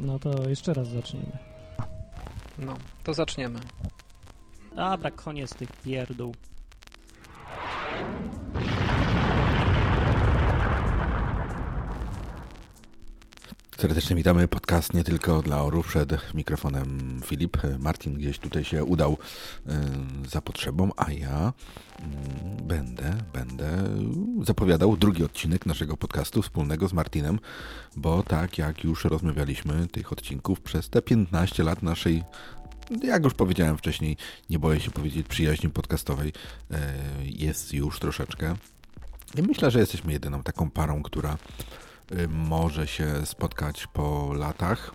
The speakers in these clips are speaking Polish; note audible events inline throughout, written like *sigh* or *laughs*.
No to jeszcze raz zaczniemy. No, to zaczniemy. Dobra, koniec tych pierdół. Serdecznie witamy. Podcast nie tylko dla orów. Przed mikrofonem Filip. Martin gdzieś tutaj się udał y, za potrzebą, a ja y, będę, będę zapowiadał drugi odcinek naszego podcastu wspólnego z Martinem, bo tak jak już rozmawialiśmy tych odcinków przez te 15 lat naszej jak już powiedziałem wcześniej, nie boję się powiedzieć przyjaźni podcastowej, y, jest już troszeczkę. I myślę, że jesteśmy jedyną taką parą, która może się spotkać po latach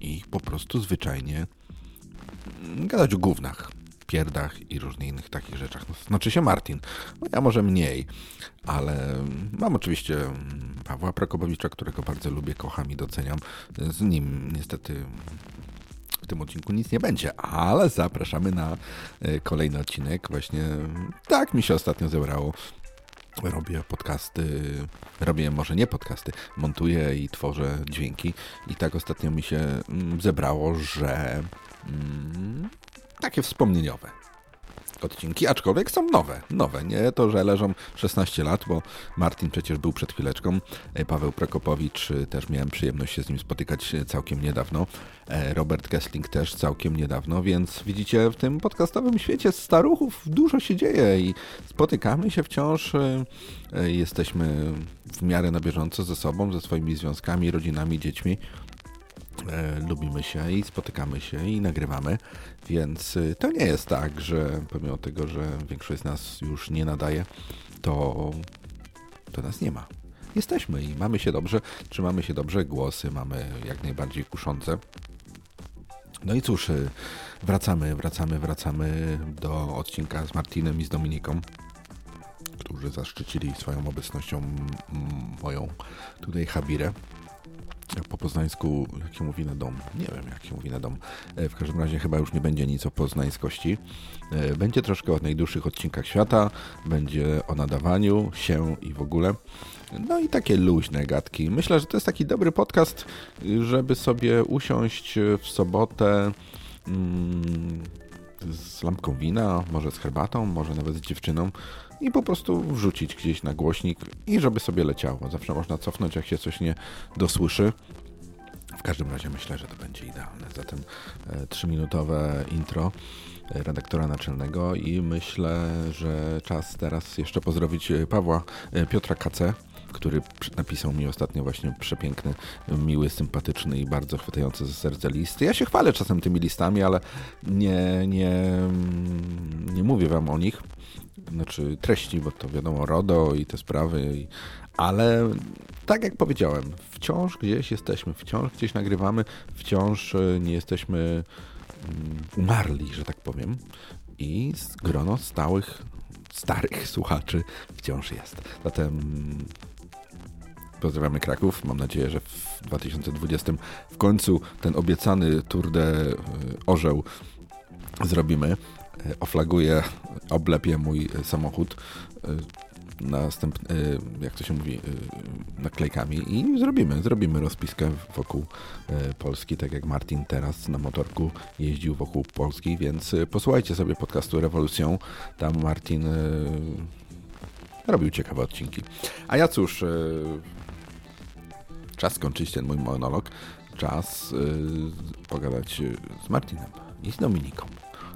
i po prostu zwyczajnie gadać o gównach, pierdach i różnych innych takich rzeczach. No, znaczy się Martin. No ja może mniej, ale mam oczywiście Pawła Prokopowicza, którego bardzo lubię, kocham i doceniam. Z nim niestety w tym odcinku nic nie będzie, ale zapraszamy na y, kolejny odcinek. Właśnie tak mi się ostatnio zebrało robię podcasty, robię może nie podcasty, montuję i tworzę dźwięki. I tak ostatnio mi się mm, zebrało, że mm, takie wspomnieniowe odcinki, aczkolwiek są nowe, nowe, nie to, że leżą 16 lat, bo Martin przecież był przed chwileczką, e, Paweł Prokopowicz, e, też miałem przyjemność się z nim spotykać e, całkiem niedawno, Robert Kessling też całkiem niedawno, więc widzicie, w tym podcastowym świecie staruchów dużo się dzieje i spotykamy się wciąż, jesteśmy w miarę na bieżąco ze sobą, ze swoimi związkami, rodzinami, dziećmi, E, lubimy się i spotykamy się i nagrywamy, więc y, to nie jest tak, że pomimo tego, że większość z nas już nie nadaje, to, to nas nie ma. Jesteśmy i mamy się dobrze, trzymamy się dobrze, głosy mamy jak najbardziej kuszące. No i cóż, y, wracamy, wracamy, wracamy do odcinka z Martinem i z Dominiką, którzy zaszczycili swoją obecnością moją tutaj habirę po poznańsku, jak się mówi na dom, nie wiem jak się mówi na dom, e, w każdym razie chyba już nie będzie nic o poznańskości. E, będzie troszkę o najdłuższych odcinkach świata, będzie o nadawaniu się i w ogóle. No i takie luźne gadki. Myślę, że to jest taki dobry podcast, żeby sobie usiąść w sobotę mm, z lampką wina, może z herbatą, może nawet z dziewczyną i po prostu wrzucić gdzieś na głośnik i żeby sobie leciało. Zawsze można cofnąć, jak się coś nie dosłyszy. W każdym razie myślę, że to będzie idealne. Zatem e, trzyminutowe intro e, redaktora naczelnego i myślę, że czas teraz jeszcze pozdrowić e, Pawła Piotra KC, który napisał mi ostatnio właśnie przepiękny, miły, sympatyczny i bardzo chwytający za serce list. Ja się chwalę czasem tymi listami, ale nie, nie, nie mówię wam o nich, znaczy treści, bo to wiadomo, RODO i te sprawy, i, ale tak jak powiedziałem, wciąż gdzieś jesteśmy, wciąż gdzieś nagrywamy, wciąż e, nie jesteśmy mm, umarli, że tak powiem. I grono stałych, starych słuchaczy wciąż jest. Zatem pozdrawiamy Kraków. Mam nadzieję, że w 2020 w końcu ten obiecany Tour de e, Orzeł zrobimy. E, oflaguję, oblepię mój e, samochód e, następny, jak to się mówi, naklejkami i zrobimy, zrobimy rozpiskę wokół Polski, tak jak Martin teraz na motorku jeździł wokół Polski, więc posłuchajcie sobie podcastu Rewolucją, tam Martin robił ciekawe odcinki. A ja cóż, czas skończyć ten mój monolog, czas pogadać z Martinem i z Dominiką.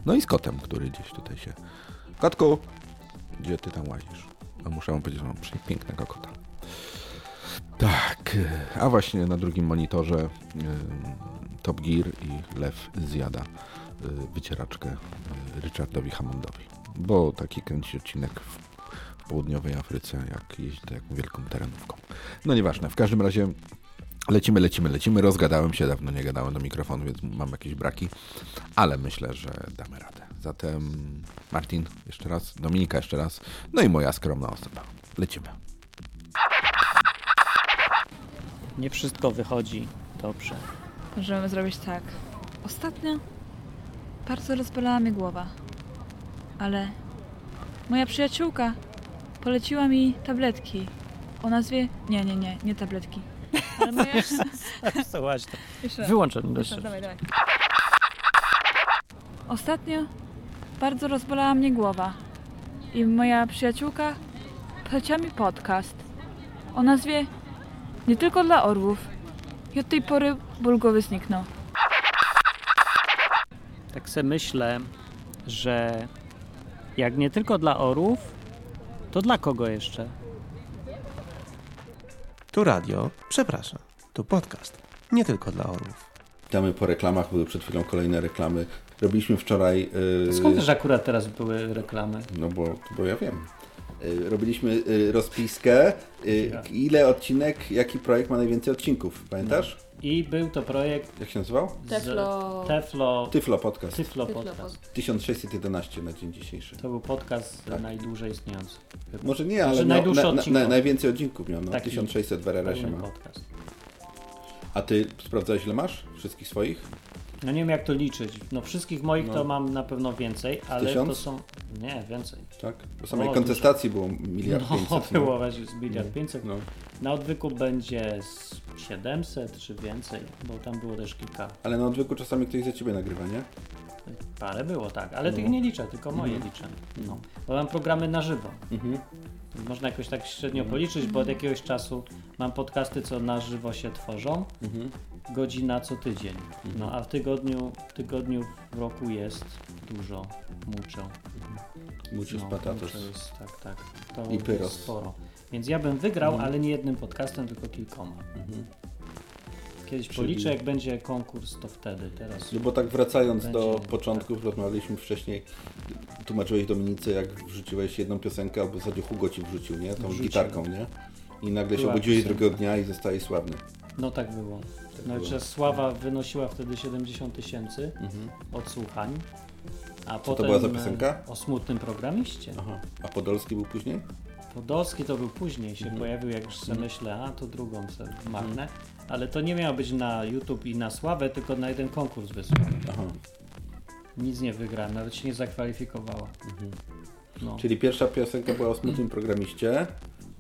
No i z kotem, który gdzieś tutaj się... Kotku! Gdzie ty tam łazisz? No muszę wam powiedzieć, że mam pięknego kota. Tak, a właśnie na drugim monitorze y, Top Gear i Lew zjada y, wycieraczkę y, Richardowi Hammondowi. Bo taki kręci odcinek w, w południowej Afryce, jak jeździ taką wielką terenówką. No nieważne, w każdym razie Lecimy, lecimy, lecimy. Rozgadałem się, dawno nie gadałem do mikrofonu, więc mam jakieś braki, ale myślę, że damy radę. Zatem Martin jeszcze raz, Dominika jeszcze raz, no i moja skromna osoba. Lecimy. Nie wszystko wychodzi dobrze. Możemy zrobić tak. Ostatnio bardzo rozbolała mnie głowa, ale moja przyjaciółka poleciła mi tabletki o nazwie... Nie, nie, nie, nie tabletki ale moja, Słuchaj, *laughs* to Jeszcze raz. wyłączę ten Jeszcze raz, dawaj, dawaj. Ostatnio bardzo rozbolała mnie głowa i moja przyjaciółka poleciła mi podcast o nazwie Nie tylko dla orłów. I od tej pory ból głowy zniknął. Tak se myślę, że jak nie tylko dla orów, to dla kogo jeszcze? Tu radio, przepraszam, tu podcast. Nie tylko dla orłów. Witamy po reklamach, były przed chwilą kolejne reklamy. Robiliśmy wczoraj... Yy, Skąd też akurat teraz były reklamy? No bo, bo ja wiem. Y, Robiliśmy y, rozpiskę, y, ile odcinek, jaki projekt ma najwięcej odcinków, pamiętasz? I był to projekt Jak się nazywał? z- Teflo- Teflo, Tyflo Podcast. Tyflo Podcast. 1611 na dzień dzisiejszy. To był podcast Tak. najdłużej istniejący. Może nie, Znaczy ale miał, najdłuższy na, na, najwięcej odcinków miał, no, Taki 1600 w Pełny ma. podcast. A ty sprawdzałeś ile masz? Wszystkich swoich? No nie wiem jak to liczyć. No wszystkich moich No. to mam na pewno więcej, ale tysiąc? to są... Nie, więcej. Tak? Bo samej O, kontestacji było miliard No, pięćset. *laughs* było właśnie z miliard pięćset. No. Na odwyku będzie z 700 czy więcej, bo tam było też kilka. Ale na odwyku czasami ktoś za ciebie nagrywa, nie? Parę było, tak, ale No. tych nie liczę, tylko moje Mhm. liczę. No. Bo mam programy na żywo. Mhm. Można jakoś tak średnio policzyć, bo od jakiegoś czasu mam podcasty, co na żywo się tworzą, Mhm. Godzina co tydzień. No a w tygodniu, w tygodniu w roku jest dużo mucho. Muchos No, patatos. jest, tak, tak. To I pyros. jest sporo. Więc ja bym wygrał, Mhm. ale nie jednym podcastem, tylko kilkoma. Mhm. Kiedyś Czyli- policzę, jak będzie konkurs, to wtedy. Teraz No bo tak wracając do Będzie, początków, rozmawialiśmy wcześniej, tłumaczyłeś Dominice, jak wrzuciłeś jedną piosenkę, albo w zasadzie Hugo ci wrzucił, nie? Tą Wrzucił. gitarką, nie? I nagle się Była obudziłeś piosenka. drugiego dnia i zostałeś sławny. No tak było. No było. że Sława wynosiła wtedy 70 tysięcy Mhm. odsłuchań. A to potem była za e, piosenka? O smutnym programiście. Aha. A Podolski był później? Podolski to był później, się Mhm. pojawił, jak już sobie Mhm. myślę, a to drugą sobie marnę. Ale to nie miało być na YouTube i na sławę, tylko na jeden konkurs wysłany. Aha. Nic nie wygrałem, nawet się nie zakwalifikowała. Mhm. No, Czyli pierwsza piosenka była o smutnym programiście,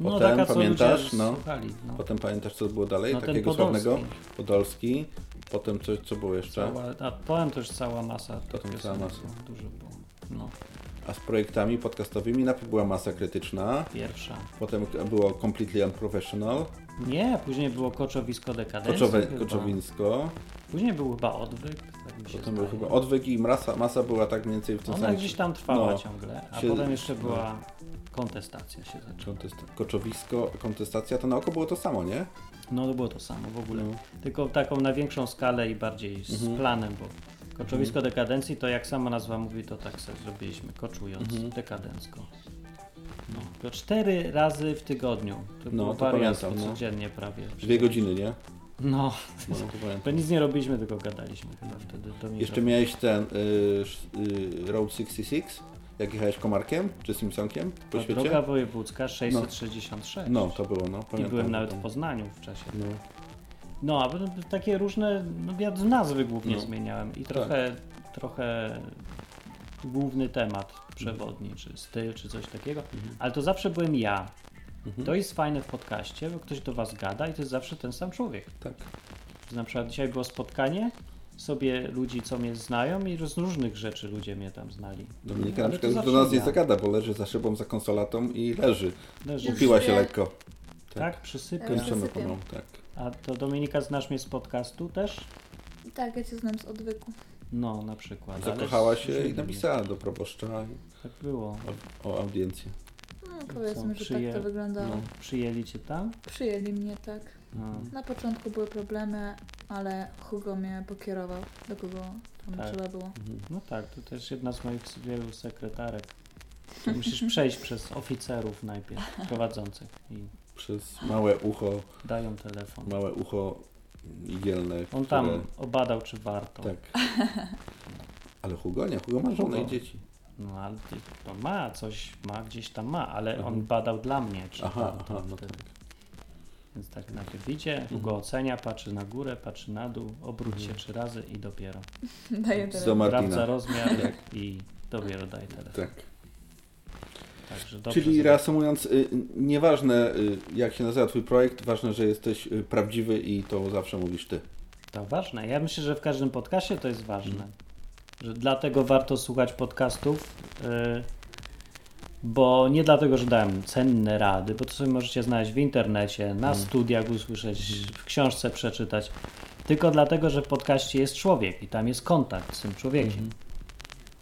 no potem, taka, co pamiętasz? No. słuchali. No. potem pamiętasz co było dalej, No, takiego Podolski. sławnego? Podolski, potem coś, co było jeszcze? Cała, a potem to już cała masa. Potem cała masa. no, Dużo było. No, A z projektami podcastowymi najpierw była masa krytyczna, pierwsza. potem było completely unprofessional, Nie, później było Koczowisko Dekadencji Koczowe. Koczowińsko, Później był chyba Odwyk, tak mi się potem był zdaje. chyba odwyk i masa, masa była tak mniej więcej w tym Ona samym. gdzieś tam trwała no, ciągle, a się- potem jeszcze no. była kontestacja się zaczęła. Koczowisko, kontestacja, to na oko było to samo, nie? No to było to samo w ogóle. No. Tylko taką na większą skalę i bardziej z Mhm. planem, bo Koczowisko Dekadencji to jak sama nazwa mówi, to tak sobie zrobiliśmy, koczując Mhm. dekadencko. No, to cztery razy w tygodniu. To No, było to pamiętam, no. codziennie prawie. Dwie godziny, nie? No, No, to nic nie robiliśmy, tylko gadaliśmy chyba wtedy. Jeszcze miałeś ten y, y, Road 66, jak jechałeś komarkiem czy Simpsonkiem po Ta świecie? Droga wojewódzka 666. No, to było, no. I Pamiętam, byłem nawet w tam. Poznaniu w czasie. No. No, a takie różne, no ja nazwy głównie No. Tak. zmieniałem i trochę, trochę główny temat przewodni, czy styl, czy coś takiego, Mhm. ale to zawsze byłem ja. Mhm. To jest fajne w podcaście, bo ktoś do was gada i to jest zawsze ten sam człowiek. Tak. Na przykład dzisiaj było spotkanie sobie ludzi, co mnie znają i z różnych rzeczy ludzie mnie tam znali. Dominika na przykład do nas nie zagada, bo leży za szybą, za konsolatą i leży. Leży. Upiła się lekko. Tak, przysypy. Ja Kończymy pomału, tak. A to Dominika znasz mnie z podcastu też? Tak, ja cię znam z odwyku. No, na przykład. Zakochała się i napisała do proboszcza Tak było. o, o audiencję. No, powiedzmy, że przyje- tak to wyglądało. No, przyjęli cię tam? Przyjęli mnie tak. No. Na początku były problemy, ale Hugo mnie pokierował, do kogo tam Tak. trzeba było. Mhm. no tak, to też jedna z moich wielu sekretarek. To Musisz przejść przez oficerów najpierw prowadzących i Przez małe ucho, dają telefon. małe ucho igielne, On tam które... obadał, czy warto. Tak. Ale Hugo nie, Hugo ma żonę i dzieci. No ale on ma coś, ma gdzieś tam ma, ale Mhm. on badał dla mnie, czy Aha, aha, no tak. Więc tak najpierw idzie, Mhm. go ocenia, patrzy na górę, patrzy na dół, obróć się trzy razy i dopiero. *laughs* Daję Do telefon. Martina. Sprawdza rozmiar *laughs* i dopiero daje telefon. Tak. Czyli reasumując, y, nieważne y, jak się nazywa twój projekt, ważne, że jesteś y, prawdziwy i to zawsze mówisz ty. To ważne. Ja myślę, że w każdym podcaście to jest ważne. Że dlatego warto słuchać podcastów, yy, bo nie dlatego, że dałem cenne rady, bo to sobie możecie znaleźć w internecie, na studiach usłyszeć, w książce przeczytać, tylko dlatego, że w podcaście jest człowiek i tam jest kontakt z tym człowiekiem.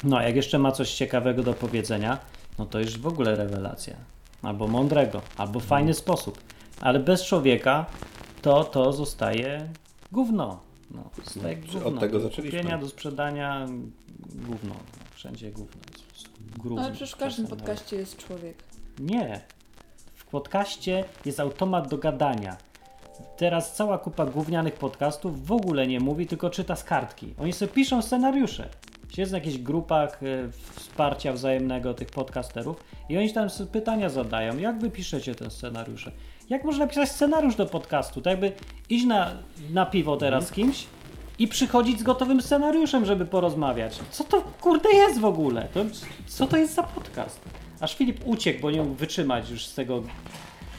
No, a jak jeszcze ma coś ciekawego do powiedzenia, no to już w ogóle rewelacja. Albo mądrego, albo fajny sposób. Ale bez człowieka to to zostaje gówno. No, No, gówno. od tego do zaczęliśmy. kupienia, do sprzedania gówno. No, wszędzie gówno. Gruz Ale przecież w każdym czasem, podcaście jest człowiek. nie. W podcaście jest automat do gadania. Teraz cała kupa gównianych podcastów w ogóle nie mówi, tylko czyta z kartki. Oni sobie piszą scenariusze. Siedzą w jakichś grupach e, wsparcia wzajemnego tych podcasterów i oni tam sobie pytania zadają. Jak wy piszecie te scenariusze? Jak można pisać scenariusz do podcastu? Tak jakby iść na, na piwo teraz z kimś i przychodzić z gotowym scenariuszem, żeby porozmawiać. Co to kurde jest w ogóle? To, co to jest za podcast? Aż Filip uciekł, bo nie mógł wytrzymać już z tego.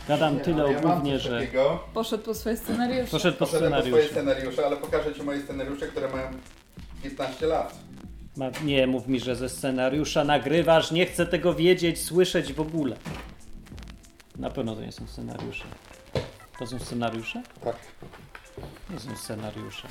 Gadam tyle o głównie, że Poszedł po swoje scenariusze. poszedł po Poszedłem po swoje scenariusz. scenariusze, ale pokażę Ci moje scenariusze, które mają 15 lat. Ma, nie mów mi, że ze scenariusza nagrywasz, nie chcę tego wiedzieć, słyszeć w ogóle. Na pewno to nie są scenariusze. To są scenariusze? Tak. Nie są scenariusze.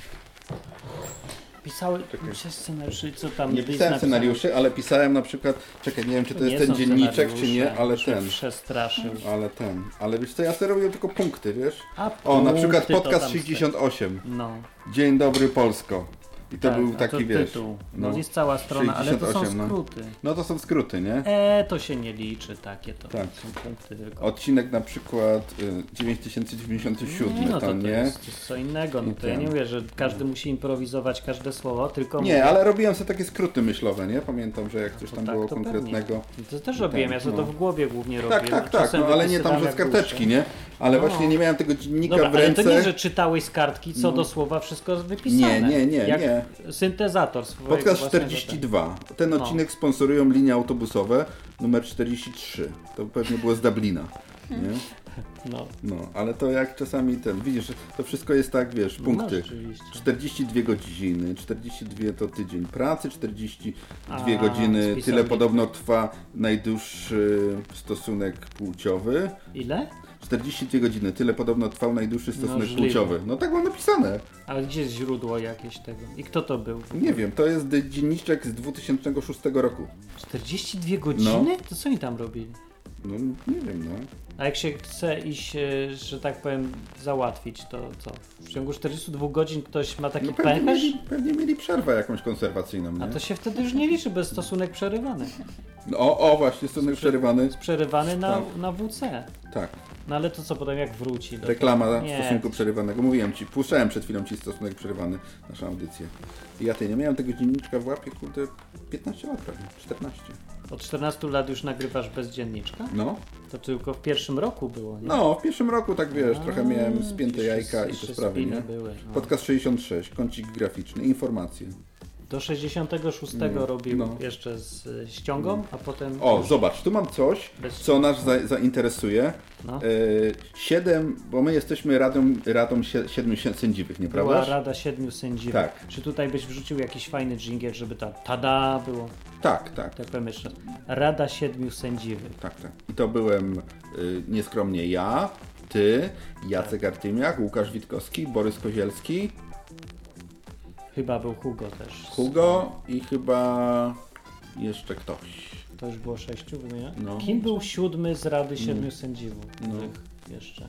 Pisały pisałeś scenariusze, co tam Nie pisałem napisane? scenariuszy, ale pisałem na przykład, czekaj, nie wiem czy to nie jest ten są dzienniczek czy scenariusze, nie, ale mnie ten. Przestraszył. Ale ten. Ale wiesz co, ja sobie tylko punkty, wiesz? A O, na przykład to podcast tam 68. No. Dzień dobry Polsko. I to tak, był taki, to wiesz. Tytuł. No, No, jest cała strona, ale to są 68, no. skróty. no to są skróty, nie? E, to się nie liczy takie, to Tak. są punkty tylko. Odcinek na przykład y, 9097, Nie, no to, to, to nie? jest co innego. No to ja nie mówię, że każdy musi improwizować każde słowo, tylko Nie, mówię, ale robiłem sobie takie skróty myślowe, nie? Pamiętam, że jak coś to tam tak, było to konkretnego. pewnie. To też robiłem, ja sobie no. to w głowie głównie Tak, robiłem. tak, tak, Czasem no ale nie tam, że z karteczki, nie? Ale No. właśnie nie miałem tego dziennika Dobra, w ale ręce. to nie, że czytałeś z kartki co No. do słowa wszystko wypisane. Nie, nie, nie, jak nie. Syntezator Podcast własnego 42. Ten No. odcinek sponsorują linie autobusowe numer 43. To pewnie było z Dublina. Nie? *laughs* No, No, ale to jak czasami ten, widzisz, to wszystko jest tak, wiesz, no punkty. rzeczywiście. 42 godziny, 42 to tydzień pracy, 42 A, godziny, tyle podobno trwa najdłuższy stosunek płciowy. Ile? 42 godziny, tyle podobno trwał najdłuższy stosunek Możliwe. płciowy. No tak mam napisane. Ale gdzie jest źródło jakieś tego? I kto to był? Nie wiem, to jest dzienniczek z 2006 roku. 42 godziny? To co oni tam robili? No nie wiem, no. A jak się chce iść, e, że tak powiem, załatwić, to co? W ciągu 42 godzin ktoś ma taki no pewnie, pęcherz? mieli, pewnie mieli przerwę jakąś konserwacyjną, nie? A to się wtedy już nie liczy, bez stosunek przerywany. No, o, o, właśnie, stosunek przerywany. Przerywany na, Tak. na WC. Tak, No ale to co potem jak wróci? No to- reklama Nie. stosunku przerywanego. Mówiłem ci, puszczałem przed chwilą ci stosunek przerywany, naszą audycję. I ja tej nie miałem tego dzienniczka w łapie, kurde, 15 lat prawie, 14. Od 14 lat już nagrywasz bez dzienniczka? No, To tylko w pierwszym roku było, nie? no, w pierwszym roku tak wiesz, trochę A, miałem spięte jajka i te sprawy, nie? Były, no. Podcast 66, kącik graficzny, informacje. Do 66 No, robił no. jeszcze z ściągą, a potem... O, zobacz, tu mam coś, bez- co nas za, zainteresuje. No. Yy, siedem, bo my jesteśmy radą, radą sie- siedmiu sie- sędziwych, Była nieprawdaż? Rada Siedmiu Sędziwych. Tak. Czy tutaj byś wrzucił jakiś fajny dżingiel, żeby ta tada było? Tak, tak, Tak raz. Rada Siedmiu Sędziwych. tak, tak. I to byłem y, nieskromnie ja, ty, Jacek Artymiak, Łukasz Witkowski, Borys Kozielski, Chyba był Hugo też. Hugo i chyba jeszcze ktoś. To już było sześciu, wymienię? No. Kim był siódmy z Rady Siedmiu No. Sędziwych? No. Jeszcze.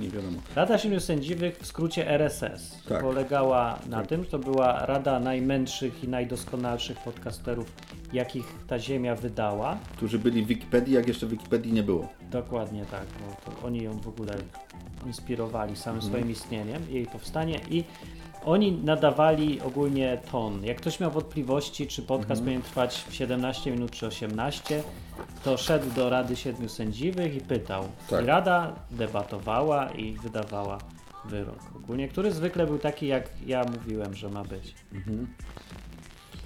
Nie wiadomo. Rada Siedmiu Sędziwych w skrócie RSS Tak. polegała na Tak. tym, że to była rada najmędrzych i najdoskonalszych podcasterów, jakich ta ziemia wydała. Którzy byli w Wikipedii, jak jeszcze Wikipedii nie było. Dokładnie tak, bo to oni ją w ogóle inspirowali samym Mhm. swoim istnieniem, jej powstanie i oni nadawali ogólnie ton. Jak ktoś miał wątpliwości, czy podcast Mhm. powinien trwać 17 minut czy 18, to szedł do Rady Siedmiu Sędziwych i pytał. Tak. I Rada debatowała i wydawała wyrok ogólnie, który zwykle był taki, jak ja mówiłem, że ma być.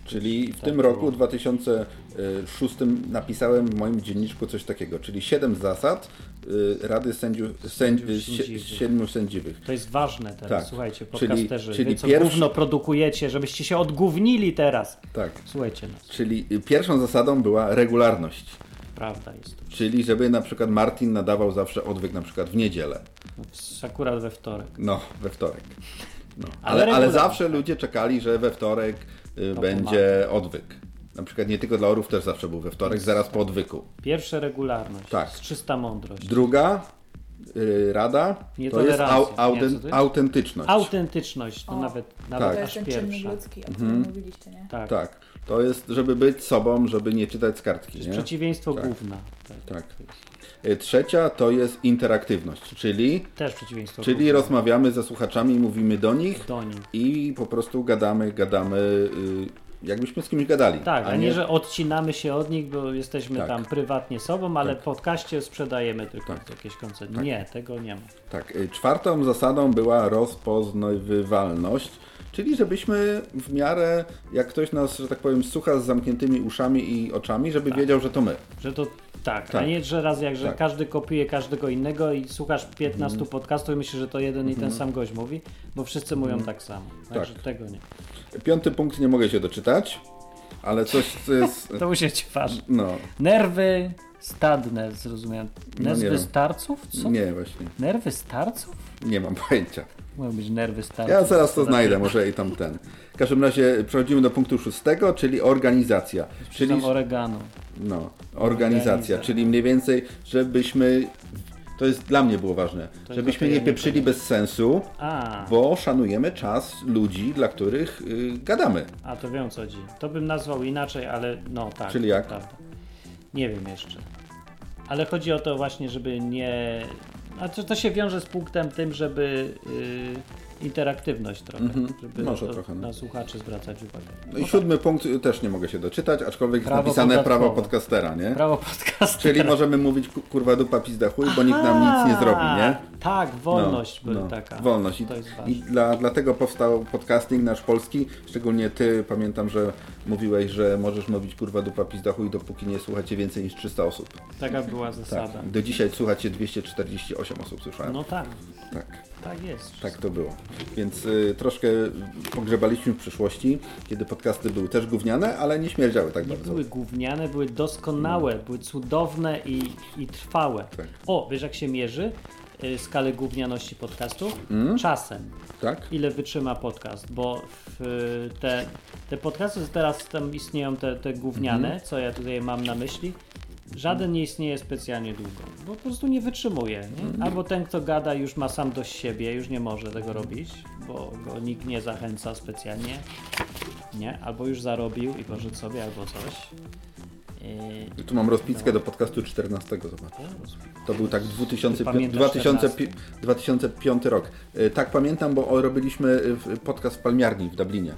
Czyli w Tak tym roku 2006 napisałem w moim dzienniczku coś takiego, czyli 7 zasad y, Rady Sędziów, sędzi, Sędziów sędziwych. siedmiu sędziwych. To jest ważne teraz, Tak. słuchajcie, Czyli- podcasterzy. czyli Wy co gówno produkujecie, żebyście się odgównili teraz. Tak. Słuchajcie nas, Czyli y, pierwszą zasadą była regularność. prawda jest. Czyli żeby na przykład Martin nadawał zawsze odwyk na przykład w niedzielę. No, Akurat we wtorek. No, we wtorek. No. Ale Ale, ale zawsze ludzie czekali, że we wtorek To będzie odwyk. Na przykład nie tylko dla orów też zawsze był we wtorek, zaraz po odwyku. Pierwsze regularność, Tak. z czysta mądrość. Druga y, rada to jest au, Nie, auten, to jest? autentyczność. Autentyczność, to O, nawet, Tak. nawet To aż jest ten czynnik pierwsza. ludzki, o którym mówiliście, nie? Tak. Tak. To jest, żeby być sobą, żeby nie czytać z kartki. Nie? przeciwieństwo Tak. Tak. Tak. Y, Trzecia to jest interaktywność, czyli, Też przeciwieństwo czyli gówna. rozmawiamy ze słuchaczami, mówimy do nich Do nich. i po prostu gadamy, gadamy, y, jakbyśmy z kimś gadali. Tak, a nie, że odcinamy się od nich, bo jesteśmy Tak. tam prywatnie sobą, ale Tak. w podcaście sprzedajemy tylko Tak. jakieś koncepty. Tak. Nie, tego nie ma. Tak, y, czwartą zasadą była rozpoznawywalność, czyli żebyśmy w miarę, jak ktoś nas, że tak powiem, słucha z zamkniętymi uszami i oczami, żeby wiedział, że to my. Że to tak, a Tak. nie, że raz jak, że Tak. każdy kopiuje każdego innego i słuchasz 15 Mhm. podcastów i myślisz, że to jeden i ten sam gość mówi, bo wszyscy mówią tak samo. Także Tak. tego nie. Piąty punkt nie mogę się doczytać, ale coś, co jest... *laughs* To musi być ważne. No, Nerwy stadne, zrozumiałem. No Nerwy wiem. starców? Co? nie właśnie, Nerwy starców? nie mam pojęcia. Mogą być nerwy starców. Ja zaraz to znajdę, może i tam ten. W każdym razie przechodzimy do punktu szóstego, czyli organizacja. Czyli oregano. no, organizacja, czyli mniej więcej, żebyśmy, to jest dla mnie było ważne, To żebyśmy nie pieprzyli bez sensu, A, bo szanujemy czas ludzi, dla których y, gadamy. a to wiem o co chodzi. To bym nazwał inaczej, ale no tak. Czyli jak? Prawda. Nie wiem jeszcze. Ale chodzi o to właśnie, żeby nie... A to, to się wiąże z punktem tym, żeby y, interaktywność trochę, Mhm. żeby Może to, trochę, no. na słuchaczy zwracać uwagę. No i siódmy punkt y, też nie mogę się doczytać, aczkolwiek jest Prawo napisane podatkowe. prawo podcastera, nie? Prawo podcastu. Czyli możemy mówić ku- kurwa dupa pizda chuj, bo nikt nam nic nie zrobi, nie? Tak, wolność No, była no, taka. Wolność. I, To jest i dla, dlatego powstał podcasting nasz polski. Szczególnie ty, pamiętam, że mówiłeś, że możesz mówić kurwa dupa pizda chuj, dopóki nie słuchacie więcej niż 300 osób. Taka była Tak. zasada. Do dzisiaj słuchacie 248 osób, słyszałem. No tak, Tak, tak jest. tak to było. Więc y, troszkę pogrzebaliśmy w przyszłości, kiedy podcasty były też gówniane, ale nie śmierdziały tak Nie bardzo. były gówniane, były doskonałe, były cudowne i, i trwałe. Tak. O, wiesz jak się mierzy y, skalę gównianości podcastu? Mm. Czasem. Tak? Ile wytrzyma podcast, bo w, y, te, te podcasty, teraz tam istnieją, te, te gówniane, Mhm. co ja tutaj mam na myśli, żaden nie istnieje specjalnie długo, bo po prostu nie wytrzymuje. Nie? Mhm. Albo ten, kto gada, już ma sam dość siebie, już nie może tego robić, bo go nikt nie zachęca specjalnie, nie? Albo już zarobił i poszedł sobie, albo coś. Yy, Tu mam rozpiskę do podcastu 14, zobacz. To był tak 2005, pamiętasz 2005, 2005 rok. Y, Tak pamiętam, bo robiliśmy y, podcast w palmiarni w Dublinie.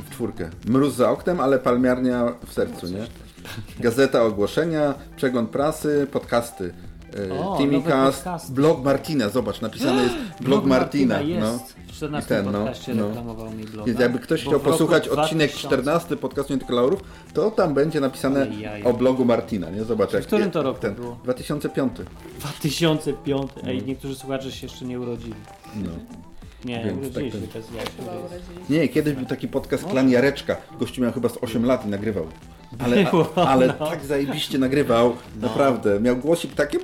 I w czwórkę. Mróz za oknem, ale palmiarnia w sercu, nie? Gazeta ogłoszenia, przegląd prasy, podcasty. y, O, Timicast, blog Martina, zobacz, napisane jest *gasps* blog Martina. jest. no. W 14 I ten, no, podcaście no. reklamował mi bloga. Więc jakby ktoś chciał w posłuchać odcinek 2000 14 podcastu Nie tylko laurów, to tam będzie napisane o blogu Martina, nie? Zobacz jak którym to roku ten, było? 2005. 2005. Ej, niektórzy słuchacze się jeszcze nie urodzili. No. Nie, Więc tak urodziliście. Nie, kiedyś był taki podcast Klan Jareczka. Gościu miał chyba z 8 lat i nagrywał. Ale, a, *laughs* ale no. tak zajebiście nagrywał, naprawdę. Miał głosik taki,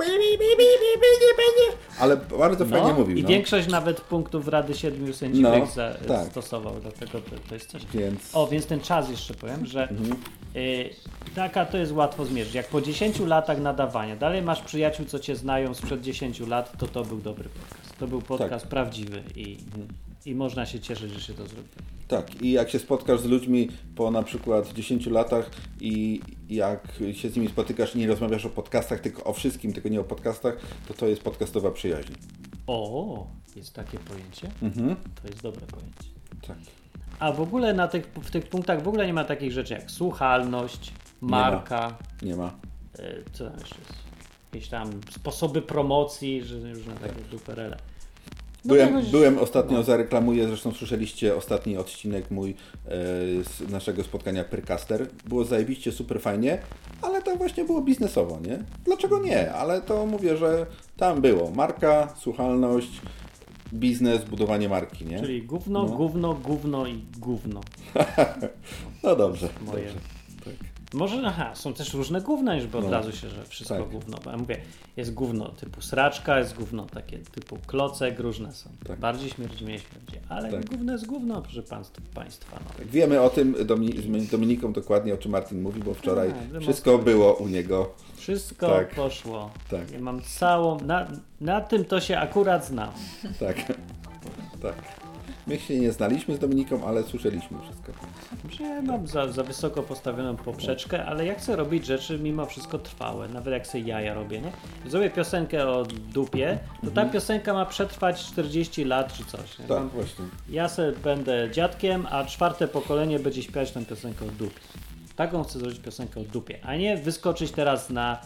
ale bardzo fajnie No, mówił. I no. większość nawet punktów Rady Siedmiu Sędziwych No, za, tak. stosował, dlatego to, to jest coś. Więc O, więc ten czas jeszcze powiem, że Mhm. y, taka to jest łatwo zmierzyć. Jak po 10 latach nadawania dalej masz przyjaciół, co cię znają sprzed 10 lat, to to był dobry podcast. To był podcast Tak. prawdziwy i, Mhm. I można się cieszyć, że się to zrobiło. tak, i jak się spotkasz z ludźmi po na przykład 10 latach i jak się z nimi spotykasz i nie rozmawiasz o podcastach, tylko o wszystkim, tylko nie o podcastach, to to jest podcastowa przyjaźń. O, jest takie pojęcie? Mhm. To jest dobre pojęcie. Tak. A w ogóle na tych, w tych punktach w ogóle nie ma takich rzeczy jak słuchalność, Nie ma. marka, Nie ma. co tam jeszcze jest? Jakieś tam sposoby promocji, że różne takie duperele. Byłem, byłem ostatnio, zareklamuję, zresztą słyszeliście ostatni odcinek mój e, z naszego spotkania Percaster. Było zajebiście, super fajnie, ale tam właśnie było biznesowo, nie? Dlaczego nie? Ale to mówię, że tam było. Marka, słuchalność, biznes, budowanie marki, nie? Czyli gówno, No. gówno, gówno i gówno. *laughs* No dobrze, Moje. dobrze. Może, aha, są też różne gówna, już bo od No. razu się, że wszystko Tak. gówno. Bo ja mówię, jest gówno typu sraczka, jest gówno takie typu klocek, różne są. Tak. Bardziej śmierdzi, mniej śmierdzi. Ale Tak. gówno jest gówno, proszę państwa. państwa no. Tak, wiemy o tym z Dominiką dokładnie, o czym Martin mówi, bo wczoraj Tak, wszystko było u niego. Wszystko Tak. poszło. Tak. Ja mam całą, na, na tym to się akurat znam. Tak. tak. My się nie znaliśmy z Dominiką, ale słyszeliśmy wszystko. Że mam za, za wysoko postawioną poprzeczkę, ale ja chcę robić rzeczy mimo wszystko trwałe, nawet jak sobie jaja robię, nie? Zrobię piosenkę o dupie, to ta piosenka ma przetrwać 40 lat czy coś. Nie? Mhm. Tak, Mam, właśnie. ja sobie będę dziadkiem, a czwarte pokolenie będzie śpiewać tę piosenkę o dupie. Taką chcę zrobić piosenkę o dupie, a nie wyskoczyć teraz na,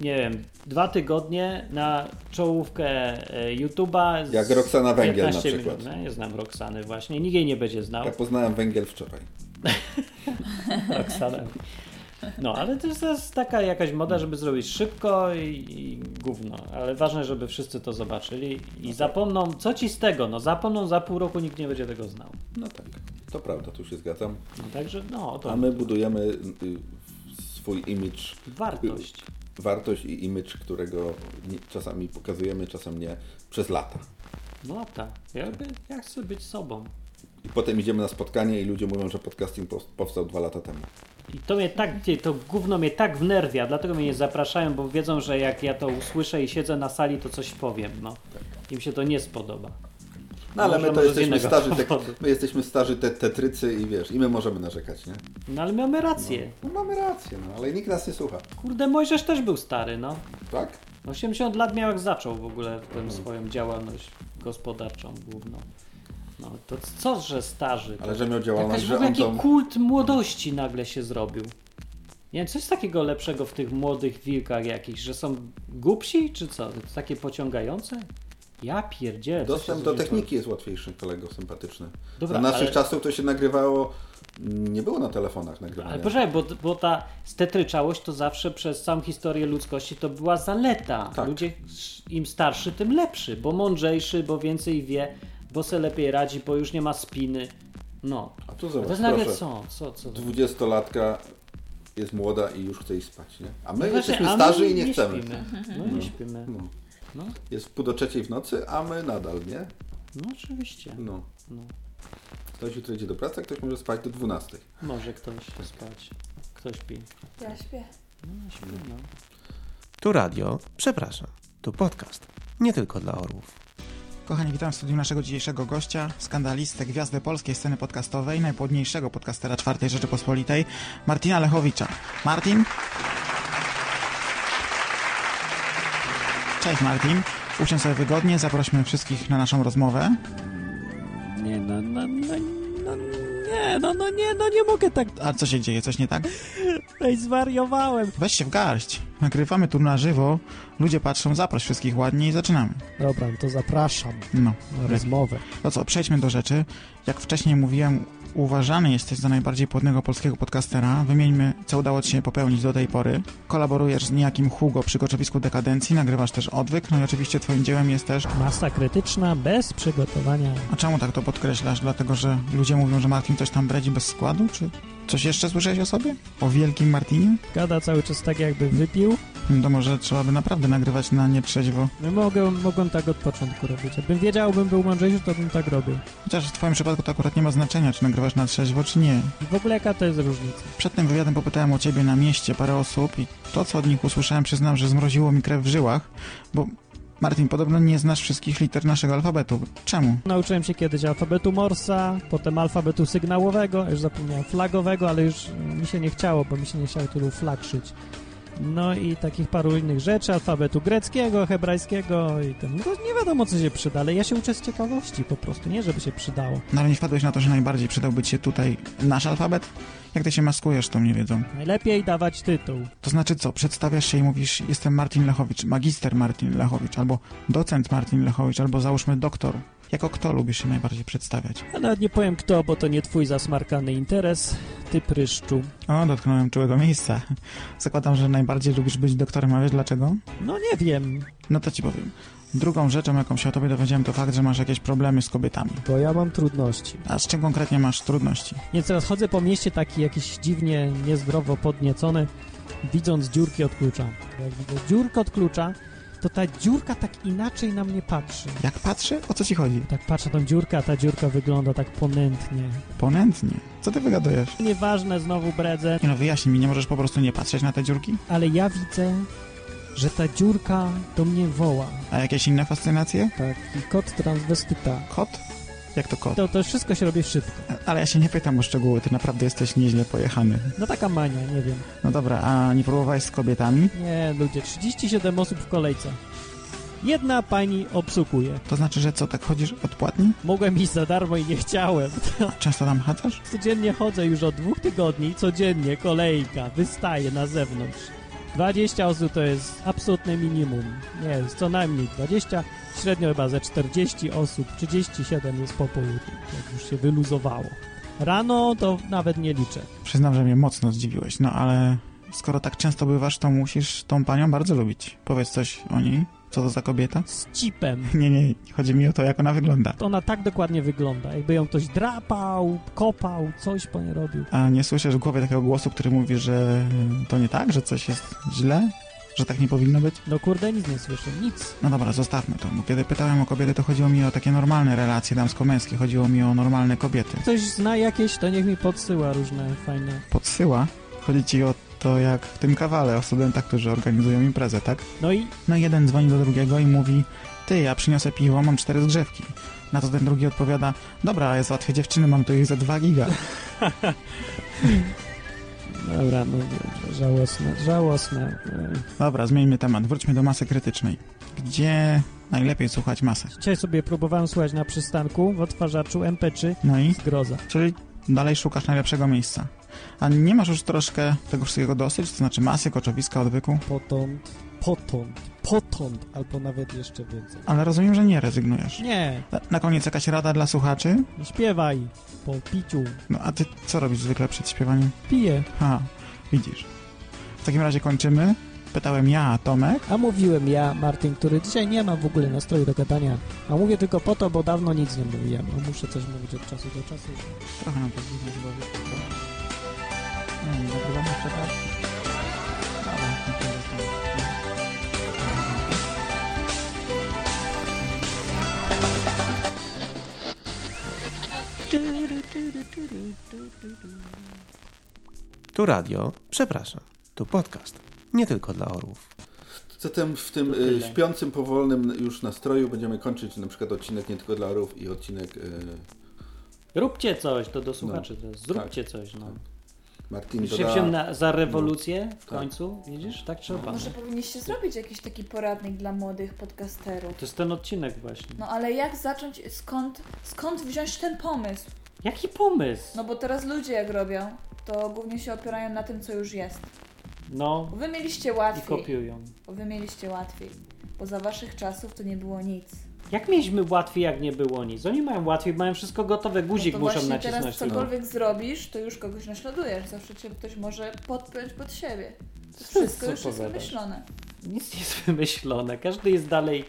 nie wiem, dwa tygodnie na czołówkę e, YouTube'a. Jak Roxana Węgiel na 15 przykład. Minut. No, nie znam Roxany właśnie, nikt jej nie będzie znał. Ja poznałem węgiel wczoraj. *laughs* Roxanę. No, ale to jest, to jest taka jakaś moda, żeby zrobić szybko i, i gówno. Ale ważne, żeby wszyscy to zobaczyli i zapomną, co ci z tego? No, zapomną za pół roku, nikt nie będzie tego znał. No tak, to prawda, tu się zgadzam. No, także, no, to A my budujemy y, swój image, wartość. Wartość i image, którego czasami pokazujemy, czasem nie, przez lata. No tak, ja, chcę być sobą. I potem idziemy na spotkanie i ludzie mówią, że podcasting pow- powstał dwa lata temu. I to mnie tak, to gówno mnie tak wnerwia, dlatego mnie nie zapraszają, bo wiedzą, że jak ja to usłyszę i siedzę na sali, to coś powiem, no. Im się to nie spodoba. No ale my to jesteśmy starzy, te, my jesteśmy starzy te, tetrycy i wiesz, i my możemy narzekać, nie? No ale mamy rację. No mamy rację, no, ale nikt nas nie słucha. Kurde, Mojżesz też był stary, no. Tak? 80 lat miał jak zaczął w ogóle tę swoją działalność gospodarczą główną. No to co, że starzy? Ale że miał działalność, Jakaś że on jaki to... kult młodości nagle się zrobił. Nie wiem, coś takiego lepszego w tych młodych wilkach jakichś, że są głupsi, czy co? To takie pociągające? Ja pierdzielę. Dostęp do techniki jest łatwiejszy, kolego, sympatyczny. Dobra, Za naszych ale- czasów to się nagrywało, nie było na telefonach nagrywania. Ale poczekaj, bo, bo ta stetryczałość to zawsze przez całą historię ludzkości to była zaleta. Tak. Ludzie, im starszy, tym lepszy, bo mądrzejszy, bo więcej wie, bo se lepiej radzi, bo już nie ma spiny. No. A tu A zobacz, to jest nagle proszę, co? Co, co? dwudziestolatka jest młoda i już chce iść spać, nie? A my No właśnie, jesteśmy a starzy my i nie, chcemy. Śpimy. No nie śpimy. No. No, Jest pół do trzeciej w nocy, a my nadal, nie? no oczywiście. No. No. Ktoś jutro idzie do pracy, a ktoś może spać do 12. Może ktoś spać. Kto śpi? Ja śpię. No śpi, no. Tu radio, przepraszam, tu podcast. Nie tylko dla orłów. Kochani, witam w studiu naszego dzisiejszego gościa, skandalistę, gwiazdę polskiej sceny podcastowej, najpłodniejszego podcastera czwartej Rzeczypospolitej, Martina Lechowicza. Martin? Cześć Martin, usiądź sobie wygodnie, zaprośmy wszystkich na naszą rozmowę. Nie, no, no, no, no, nie, no, no, nie, no, nie mogę tak, A co się dzieje, coś nie tak? ej, zwariowałem. Weź się w garść, nagrywamy tu na żywo, ludzie patrzą, zaproś wszystkich ładnie i zaczynamy. Dobra, no to zapraszam No, na rozmowę. To co, przejdźmy do rzeczy. Jak wcześniej mówiłem, uważany jesteś za najbardziej płodnego polskiego podcastera. Wymieńmy, co udało Ci się popełnić do tej pory. Kolaborujesz z niejakim Hugo przy Koczowisku Dekadencji, nagrywasz też Odwyk, no i oczywiście Twoim dziełem jest też... Masa krytyczna, bez przygotowania. A czemu tak to podkreślasz? Dlatego, że ludzie mówią, że Martin coś tam bredzi bez składu? Czy coś jeszcze słyszałeś o sobie? O wielkim Martinie? Gada cały czas tak, jakby wypił. No to może trzeba by naprawdę nagrywać na nietrzeźwo. No mogę, mogłem tak od początku robić. Jakbym wiedział, bym był mądrzejszy, to bym tak robił. Chociaż w Twoim przypadku to akurat nie ma znaczenia, czy nagrywasz na trzeźwo, czy nie. W ogóle jaka to jest różnica? Przed tym wywiadem popytałem o ciebie na mieście parę osób i to, co od nich usłyszałem, przyznam, że zmroziło mi krew w żyłach, bo Martin, podobno nie znasz wszystkich liter naszego alfabetu. Czemu? Nauczyłem się kiedyś alfabetu Morsa, potem alfabetu sygnałowego, już zapomniałem flagowego, ale już mi się nie chciało, bo mi się nie chciało tylu flag szyć. No i takich paru innych rzeczy, alfabetu greckiego, hebrajskiego i ten. No, nie wiadomo, co się przyda, ale ja się uczę z ciekawości po prostu, nie żeby się przydało. No ale nie wpadłeś na to, że najbardziej przydałby ci się tutaj nasz alfabet? Jak ty się maskujesz, to nie wiedzą. Najlepiej dawać tytuł. To znaczy co, przedstawiasz się i mówisz, jestem Martin Lechowicz, magister Martin Lechowicz, albo docent Martin Lechowicz, albo załóżmy doktor. Jako kto lubisz się najbardziej przedstawiać? Ja nawet nie powiem kto, bo to nie twój zasmarkany interes. Ty pryszczu. O, dotknąłem czułego miejsca. Zakładam, że najbardziej lubisz być doktorem, a wiesz dlaczego? No nie wiem, No to ci powiem. Drugą rzeczą, jaką się o tobie dowiedziałem, to fakt, że masz jakieś problemy z kobietami. bo ja mam trudności. A z czym konkretnie masz trudności? Nie, teraz chodzę po mieście taki jakiś dziwnie, niezdrowo podniecony, widząc dziurki od klucza. Jak widzę dziurkę od klucza, to ta dziurka tak inaczej na mnie patrzy. Jak patrzę? O co ci chodzi? Tak patrzę tą dziurkę, a ta dziurka wygląda tak ponętnie. Ponętnie. Co ty wygadujesz? Nieważne, znowu bredzę, Nie no, wyjaśnij mi, nie możesz po prostu nie patrzeć na te dziurki? ale ja widzę, że ta dziurka do mnie woła. A jakieś inne fascynacje? Taki kot transwestyta. Kot? Jak to kot? To, to wszystko się robi szybko. Ale ja się nie pytam o szczegóły, ty naprawdę jesteś nieźle pojechany. No taka mania, nie wiem. No dobra, a nie próbowałeś z kobietami? Nie, ludzie, 37 osób w kolejce. Jedna pani obsługuje. To znaczy, że co, tak chodzisz odpłatnie? Mogłem iść za darmo i nie chciałem. *laughs* Często tam chadzasz? Codziennie chodzę już od dwóch tygodni, codziennie kolejka, wystaje na zewnątrz. 20 osób to jest absolutne minimum. Nie, jest co najmniej 20, średnio chyba ze 40 osób, 37 jest po południu, jak już się wyluzowało. Rano to nawet nie liczę. Przyznam, że mnie mocno zdziwiłeś, no ale skoro tak często bywasz, to musisz tą panią bardzo lubić. Powiedz coś o niej. Co to za kobieta? Z cipem. *laughs* Nie, nie, chodzi mi o to, jak ona wygląda. Ona tak dokładnie wygląda, jakby ją ktoś drapał, kopał, coś po nie robił. A nie słyszysz w głowie takiego głosu, który mówi, że to nie tak, że coś jest źle? Że tak nie powinno być? No kurde, nic nie słyszę, nic. No dobra, zostawmy to. Bo kiedy pytałem o kobiety, to chodziło mi o takie normalne relacje damsko-męskie. Chodziło mi o normalne kobiety. Ktoś zna jakieś, to niech mi podsyła różne fajne. Podsyła? Chodzi ci o to jak w tym kawale, o studentach, którzy organizują imprezę, tak? No i No jeden dzwoni do drugiego i mówi Ty, ja przyniosę piwo, mam cztery zgrzewki. Na to ten drugi odpowiada Dobra, ja załatwię dziewczyny, mam tu ich za dwa giga. *laughs* Dobra, no żałosne, żałosne. Dobra, zmieńmy temat. Wróćmy do masy krytycznej. Gdzie najlepiej słuchać masy? Dzisiaj sobie próbowałem słuchać na przystanku w odtwarzaczu MP3 No i? groza. Czyli dalej szukasz najlepszego miejsca. A nie masz już troszkę tego wszystkiego dosyć? To znaczy masy, koczowiska, odwyku? Potąd, potąd, potąd, albo nawet jeszcze więcej. Ale rozumiem, że nie rezygnujesz. Nie, Na, na koniec jakaś rada dla słuchaczy? nie śpiewaj po piciu. No a ty co robisz zwykle przed śpiewaniem? Piję. Ha, widzisz. W takim razie kończymy. Pytałem ja, Tomek. A mówiłem ja, Martin, który dzisiaj nie ma w ogóle nastroju do gadania. A mówię tylko po to, bo dawno nic nie mówiłem. A muszę coś mówić od czasu do czasu. Trochę nam to Nie jeszcze tak? Dobra, Tu radio, przepraszam, tu podcast. Nie tylko dla orłów. Zatem w tym y, śpiącym, powolnym już nastroju będziemy kończyć na przykład odcinek nie tylko dla orów i odcinek y, Róbcie coś, to do słuchaczy teraz. Zróbcie tak, coś, no. Martin Się doda... wziąłem na, za rewolucję w Tak. końcu, widzisz? Tak trzeba. Może powinniście zrobić jakiś taki poradnik dla młodych podcasterów. To jest ten odcinek właśnie. No ale jak zacząć, skąd, skąd wziąć ten pomysł? Jaki pomysł? No bo teraz ludzie jak robią, to głównie się opierają na tym, co już jest. No, Bo wy mieliście i łatwiej. kopiują. Bo wy mieliście łatwiej. Bo za waszych czasów to nie było nic. Jak mieliśmy łatwiej, jak nie było nic? Oni mają łatwiej, mają wszystko gotowe, guzik no to muszą właśnie nacisnąć. teraz tylko. cokolwiek zrobisz, to już kogoś naśladujesz. Zawsze cię ktoś może podpiąć pod siebie. To wszystko już jest wymyślone. Nic nie jest *laughs* wymyślone. Każdy jest dalej.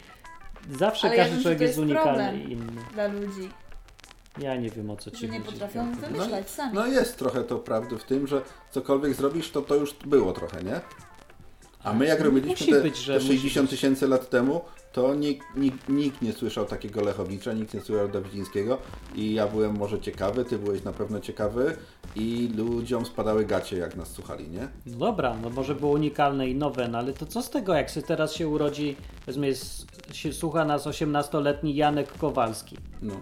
Zawsze Ale ja każdy że człowiek jest jest unikalny i inny. Dla ludzi, Ja nie wiem o co ci nie chodzi. potrafią wymyślać sami. No jest trochę to prawdy w tym, że cokolwiek zrobisz, to to już było trochę, nie? A my jak robiliśmy te, być, te musi 60 być. tysięcy lat temu, to nikt, nikt, nikt nie słyszał takiego Lechowicza, nikt nie słyszał Dawidzińskiego i ja byłem może ciekawy, ty byłeś na pewno ciekawy i ludziom spadały gacie jak nas słuchali, nie? No dobra, no może było unikalne i nowe, no ale to co z tego, jak się teraz się urodzi, powiedzmy, jest, się słucha nas 18-letni Janek Kowalski. No.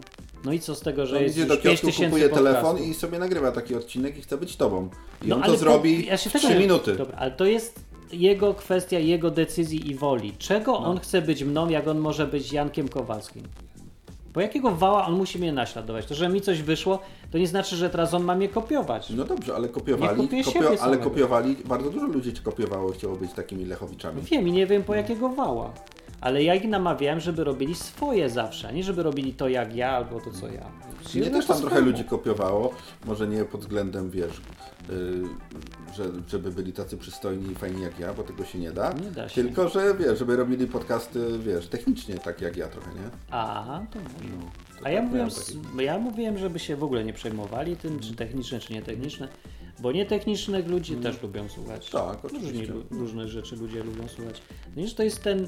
No i co z tego, że Że jest idzie do już 5 kiosku, kupuje telefon i sobie nagrywa taki odcinek i chce być tobą. I No, on to zrobi ja w tego 3 nie- minuty. Dobra, ale to jest jego kwestia, jego decyzji i woli. Czego No. on chce być mną, jak on może być Jankiem Kowalskim? Bo jakiego wała on musi mnie naśladować? To, że mi coś wyszło, to nie znaczy, że teraz on ma mnie kopiować. No dobrze, ale kopiowali, kopio, ale kopiowali, bardzo dużo ludzi cię kopiowało, chciało być takimi Lechowiczami. Wiem i nie wiem po jakiego wała. Ale ja ich namawiałem, żeby robili swoje zawsze, a nie żeby robili to jak ja albo to co ja. Mnie też po tam trochę ludzi kopiowało, może nie pod względem, wiesz, że, żeby byli tacy przystojni i fajni jak ja, bo tego się nie da. Nie da się. Tylko, że wiesz, żeby robili podcasty, wiesz, technicznie tak jak ja trochę, nie? Aha, to może. To A ja tak mówiłem, taki- ja mówiłem, żeby się w ogóle nie przejmowali tym, czy techniczne, czy nietechniczne, bo nietechnicznych ludzi też lubią słuchać. Tak, Różni, oczywiście. lu- różne rzeczy ludzie lubią słuchać. No to jest ten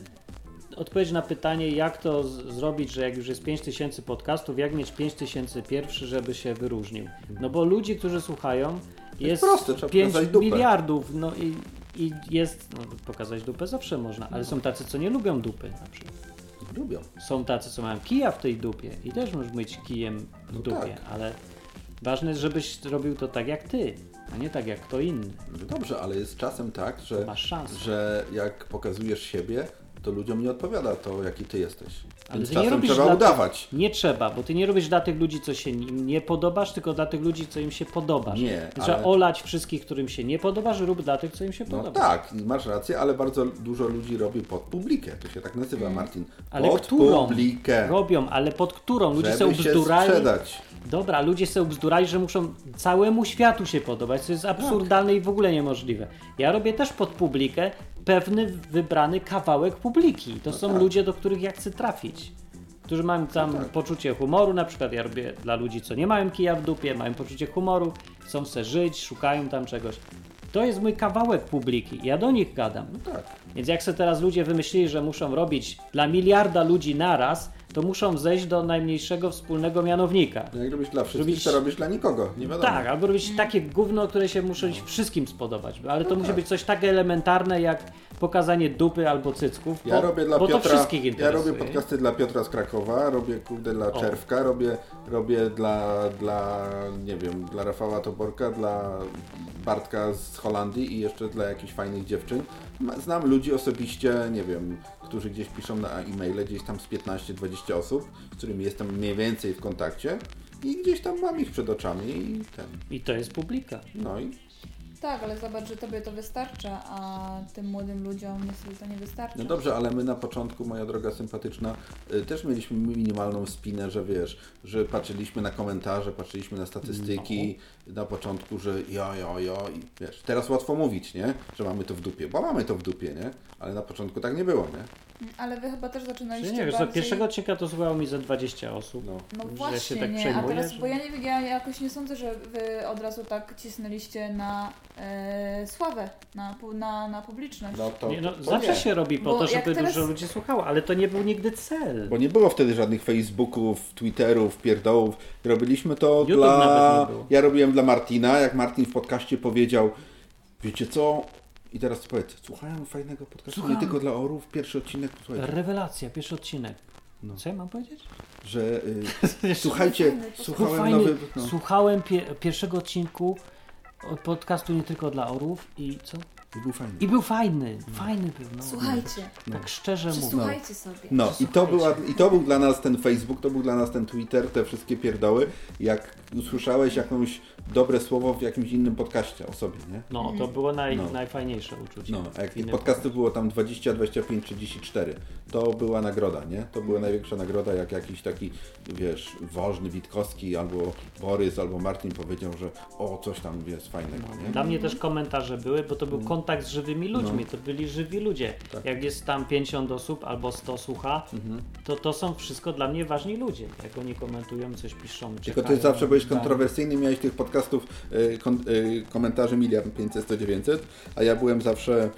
odpowiedź na pytanie, jak to zrobić, że jak już jest 5000 podcastów, jak mieć 5000 pierwszy, żeby się wyróżnił. No bo ludzi, którzy słuchają, jest, proste, trzeba 5 pokazać dupę. miliardów, no i, i jest, no pokazać dupę zawsze można, ale są tacy, co nie lubią dupy na przykład. Lubią. Są tacy, co mają kija w tej dupie i też możesz mieć kijem w No dupie, tak. ale ważne jest, żebyś robił to tak jak ty, a nie tak jak kto inny. No dobrze, ale jest czasem tak, że, że jak pokazujesz siebie, to ludziom nie odpowiada to, jaki ty jesteś. Ale ty nie robisz trzeba dla udawać. Nie trzeba, bo ty nie robisz dla tych ludzi, co się im nie podobasz, tylko dla tych ludzi, co im się podobasz. Nie, Trzeba ale- olać wszystkich, którym się nie podobasz, rób dla tych, co im się No podoba. tak, masz rację, ale bardzo dużo ludzi robi pod publikę. To się tak nazywa, Martin. Mm. Ale pod którą publikę. robią, ale pod którą? Ludzie są żeby się bzdurali. sprzedać. Dobra, ludzie są bzdurali, że muszą całemu światu się podobać, co jest absurdalne i w ogóle niemożliwe. Ja robię też pod publikę pewny wybrany kawałek publiki. To są tak. ludzie, do których ja chcę trafić. Którzy mają tam tak. poczucie humoru, na przykład ja robię dla ludzi, co nie mają kija w dupie, mają poczucie humoru, chcą se żyć, szukają tam czegoś. To jest mój kawałek publiki, ja do nich gadam. No tak. Więc jak sobie teraz ludzie wymyślili, że muszą robić dla miliarda ludzi naraz, to muszą zejść do najmniejszego wspólnego mianownika. No Jak robisz dla wszystkich, Robić- to robisz dla nikogo. Nie wiadomo. Tak, albo robić takie gówno, które się muszą wszystkim spodobać. Ale to No musi tak. być coś tak elementarne jak pokazanie dupy albo cycków. Ja bo, robię dla bo Piotra, to wszystkich ja interesuje. robię podcasty dla Piotra z Krakowa, robię kurde dla O. Czerwka, robię, robię dla, dla, nie wiem, dla Rafała Toborka, dla Bartka z Holandii i jeszcze dla jakichś fajnych dziewczyn. Znam ludzi osobiście, nie wiem, którzy gdzieś piszą na e-maile, gdzieś tam z 15-20 osób, z którymi jestem mniej więcej w kontakcie i gdzieś tam mam ich przed oczami i ten, I to jest publika. no i Tak, ale zobacz, że tobie to wystarcza, a tym młodym ludziom niestety to nie wystarcza. No dobrze, ale my na początku, moja droga sympatyczna, y, też mieliśmy minimalną spinę, że wiesz, że patrzyliśmy na komentarze, patrzyliśmy na statystyki na początku, że jo, jo, jo i wiesz, teraz łatwo mówić, nie? Że mamy to w dupie, bo mamy to w dupie, nie? Ale na początku tak nie było, nie? Ale wy chyba też Czy zaczynaliście nie, wiesz, bardziej... pierwszego odcinka to słuchało mi ze 20 osób. No. No właśnie, się tak nie, a teraz, że- bo ja nie ja jakoś nie sądzę, że wy od razu tak cisnęliście na e, sławę, na, na, na publiczność. No to, Nie, no, to zawsze nie. się robi po Bo to, żeby teraz- dużo ludzi słuchało, ale to nie był nigdy cel. Bo nie było wtedy żadnych Facebooków, Twitterów, pierdołów. Robiliśmy to YouTube dla... nawet nie było. Ja robiłem dla Martina, jak Martin w podcaście powiedział, wiecie co? I teraz co powiedz, słuchałem fajnego podcastu, Słucham. nie tylko dla orów, pierwszy odcinek, słuchajcie, Rewelacja, pierwszy odcinek. No. Co ja mam powiedzieć? że y, *laughs* słuchajcie, słuchałem fajny, nowy... No. Słuchałem pie- pierwszego odcinku od podcastu nie tylko dla orłów i co? I był fajny. I był fajny, fajny był. No. Słuchajcie, Tak szczerze mówiąc. przysłuchajcie sobie. No i to, była, i to był dla nas ten Facebook, to był dla nas ten Twitter, te wszystkie pierdoły, jak usłyszałeś jakąś dobre słowo w jakimś innym podcaście o sobie, nie? No, to było naj, No. najfajniejsze uczucie. No, a jak tych podcastów było tam 20, 25, 34, to była nagroda, nie? To była największa nagroda, jak jakiś taki, wiesz, Wożny, Witkowski, albo Borys, albo Martin powiedział, że o, coś tam jest fajnego, nie? Dla mnie też komentarze były, bo to był kontakt z żywymi ludźmi, No. to byli żywi ludzie. Tak. Jak jest tam 50 osób albo 100 słucha, Mhm. to to są wszystko dla mnie ważni ludzie. Jak oni komentują, coś piszą, Tylko czekają, ty zawsze byłeś kontrowersyjny, miałeś tych podcastów, y, kon, y, komentarzy miliard 500, 100, 900, a ja byłem zawsze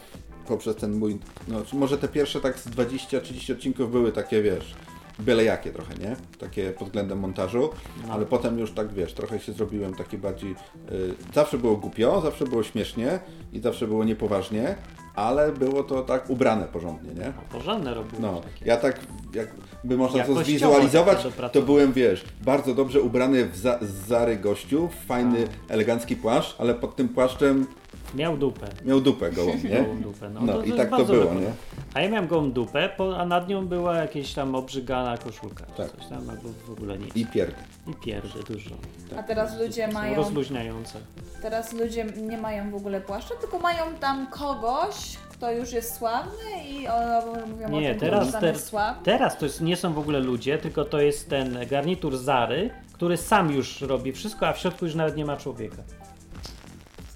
poprzez ten mój, no może te pierwsze tak z 20-30 odcinków były takie, wiesz, byle jakie trochę, nie? Takie pod względem montażu, No. ale potem już tak, wiesz, trochę się zrobiłem taki bardziej, y, zawsze było głupio, zawsze było śmiesznie i zawsze było niepoważnie, ale było to tak ubrane porządnie, nie? No, porządne robiły No, takie. ja tak, jakby można to zwizualizować, to byłem, wiesz, bardzo dobrze ubrany w za, zary gościu, fajny, elegancki płaszcz, ale pod tym płaszczem Miał dupę. Miał dupę gołą, *laughs* nie? Gołą dupę. No, No, to, i jest tak to było, dobre. nie? A ja miałem gołą dupę, a nad nią była jakaś tam obrzygana koszulka. Tak. Coś tam, albo w ogóle nic. I pierdy. I pierdy dużo. A teraz ludzie mają, rozluźniające. teraz ludzie nie mają w ogóle płaszcza, tylko mają tam kogoś, kto już jest sławny i o, mówią Nie, o tym, teraz że tam te- jest sławny. Teraz to jest, nie są w ogóle ludzie, tylko to jest ten garnitur Zary, który sam już robi wszystko, a w środku już nawet nie ma człowieka.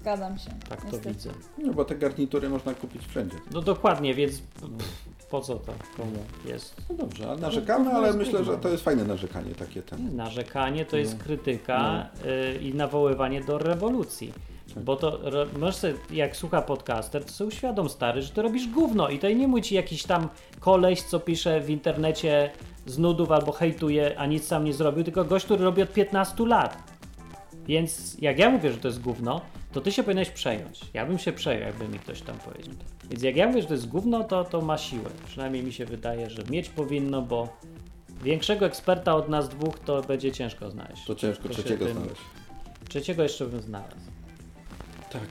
Zgadzam się. Tak to niestety. widzę. No bo te garnitury można kupić wszędzie. No dokładnie, więc pff, po co to komu jest? No dobrze, a narzekamy, ale myślę, że to jest fajne narzekanie takie ten. Narzekanie to jest No. krytyka y, i nawoływanie do rewolucji. Tak. Bo to ro- możesz sobie, jak słucha podcaster, to sobie uświadom stary, że to robisz gówno i tutaj nie mój ci jakiś tam koleś, co pisze w internecie z nudów albo hejtuje, a nic sam nie zrobił, tylko gość, który robi od 15 lat. Więc jak ja mówię, że to jest gówno, to ty się powinieneś przejąć. Ja bym się przejął, jakby mi ktoś tam powiedział. Więc jak ja mówię, że to jest gówno, to to ma siłę. Przynajmniej mi się wydaje, że mieć powinno, bo większego eksperta od nas dwóch to będzie ciężko znaleźć. To ciężko To trzeciego tym- znaleźć. Trzeciego jeszcze bym znalazł. Tak.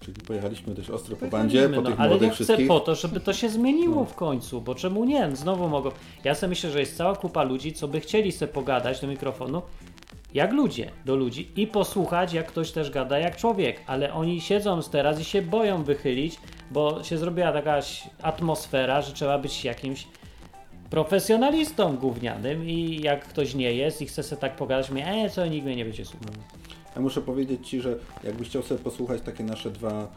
Czyli pojechaliśmy dość ostro po bandzie, po no, tych ale młodych ja chcę wszystkich. po to, żeby to się zmieniło w końcu, bo czemu nie? Znowu mogą. Ja sobie myślę, że jest cała kupa ludzi, co by chcieli sobie pogadać do mikrofonu, jak ludzie, do ludzi i posłuchać, jak ktoś też gada jak człowiek, ale oni siedzą teraz i się boją wychylić, bo się zrobiła taka atmosfera, że trzeba być jakimś profesjonalistą gównianym i jak ktoś nie jest i chce sobie tak pogadać, mnie, e, co nikt mnie nie będzie słuchał. Ja muszę powiedzieć Ci, że jakbyś chciał sobie posłuchać takie nasze dwa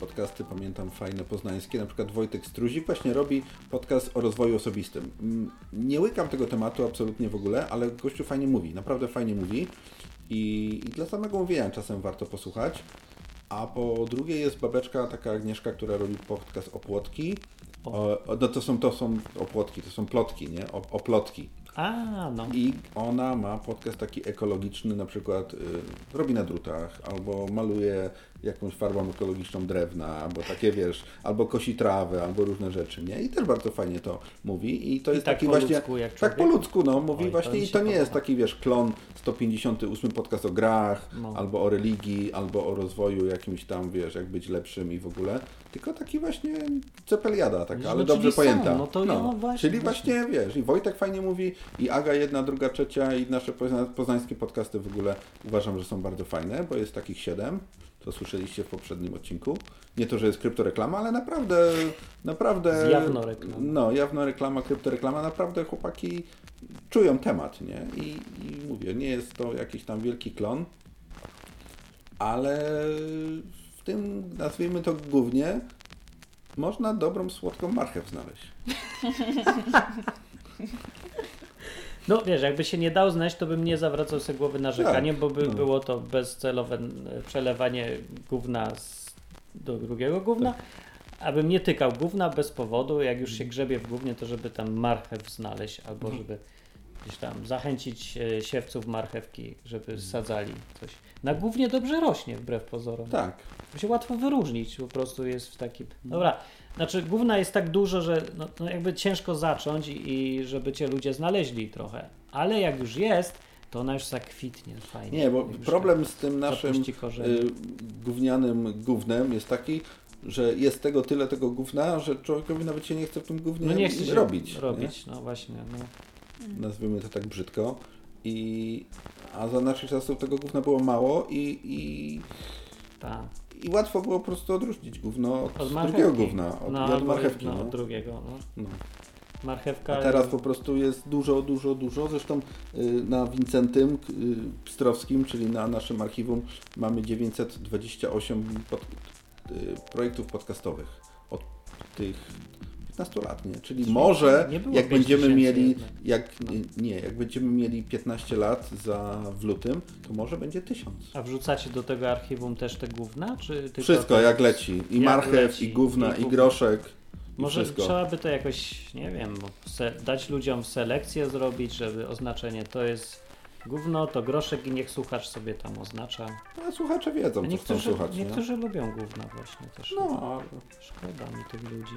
podcasty, pamiętam, fajne, poznańskie, na przykład Wojtek Struzik właśnie robi podcast o rozwoju osobistym. Mm, Nie łykam tego tematu absolutnie w ogóle, ale gościu fajnie mówi, naprawdę fajnie mówi i, i dla samego mówienia czasem warto posłuchać. A po drugie jest babeczka, taka Agnieszka, która robi podcast o płotki. O, no to są, to są opłotki, to są plotki, nie? O, o plotki. A, no. I ona ma podcast taki ekologiczny, na przykład y, robi na drutach, albo maluje jakąś farbą ekologiczną drewna, albo takie wiesz, albo kosi trawę, albo różne rzeczy, nie? I też bardzo fajnie to mówi. I to I jest tak taki właśnie. ludzku tak po ludzku, no, mówi Oj, właśnie i to nie jest podoba. taki wiesz, klon 158 podcast o grach, No. albo o religii, albo o rozwoju jakimś tam, wiesz, jak być lepszym i w ogóle. Tylko taki właśnie cepeliada taka, No, ale dobrze są, pojęta. no to no właśnie, Czyli właśnie. właśnie wiesz, i Wojtek fajnie mówi, i Aga jedna, druga, trzecia, i nasze pozna- poznańskie podcasty w ogóle uważam, że są bardzo fajne, bo jest takich siedem, co słyszeliście w poprzednim odcinku. Nie to, że jest kryptoreklama, ale naprawdę, naprawdę... Jawno reklama. No, jawno reklama, kryptoreklama, naprawdę chłopaki czują temat, nie? I, I mówię, nie jest to jakiś tam wielki klon, ale w tym, nazwijmy to głównie, można dobrą, słodką marchew znaleźć. *laughs* No wiesz, jakby się nie dał znaleźć, to bym nie zawracał sobie głowy narzekaniem, Tak, bo by no. było to bezcelowe e, przelewanie gówna z, do drugiego gówna. Abym nie tykał gówna bez powodu, jak już się grzebie w gównie, to żeby tam marchew znaleźć, albo Mhm. żeby gdzieś tam zachęcić e, siewców marchewki, żeby sadzali coś. Na głównie dobrze rośnie, wbrew pozorom. Tak. To się łatwo wyróżnić, po prostu jest w takim. Dobra, znaczy gówna jest tak dużo, że no, no jakby ciężko zacząć i, i żeby cię ludzie znaleźli trochę. Ale jak już jest, to ona już zakwitnie fajnie. Nie, bo problem z tak tym naszym y, gównianym gównem jest taki, że jest tego tyle tego gówna, że człowiekowi nawet się nie chce w tym gównie no nie chce się robić. nie? Robić, no właśnie. No. Nazwijmy to tak brzydko. I, a za naszych czasów tego gówna było mało i, i, Tak. i łatwo było po prostu odróżnić gówno od, Od drugiego gówna, od, no, od marchewki. No, No, od drugiego. No. no. Marchewka. A teraz po prostu jest dużo, dużo, dużo. Zresztą y, na Wincentym y, Pstrowskim, czyli na naszym archiwum mamy 928 pod, y, projektów podcastowych od tych 15 lat, nie? Czyli Czyli może nie jak 5 będziemy mieli jednak. jak nie, jak będziemy mieli 15 lat za w lutym, to może będzie 1000. A wrzucacie do tego archiwum też te gówna? Czy Wszystko jak leci. I jak marchew, leci, i gówna, i i, gówno. groszek. Może wszystko. trzeba by to jakoś, nie wiem, dać ludziom selekcję zrobić, żeby oznaczenie to jest gówno, to groszek i niech słuchacz sobie tam oznacza. A słuchacze wiedzą, A co chcą niektórzy, słuchać. nie? niektórzy lubią gówna właśnie też. No, Szkoda mi tych ludzi.